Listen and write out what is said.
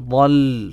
ضل.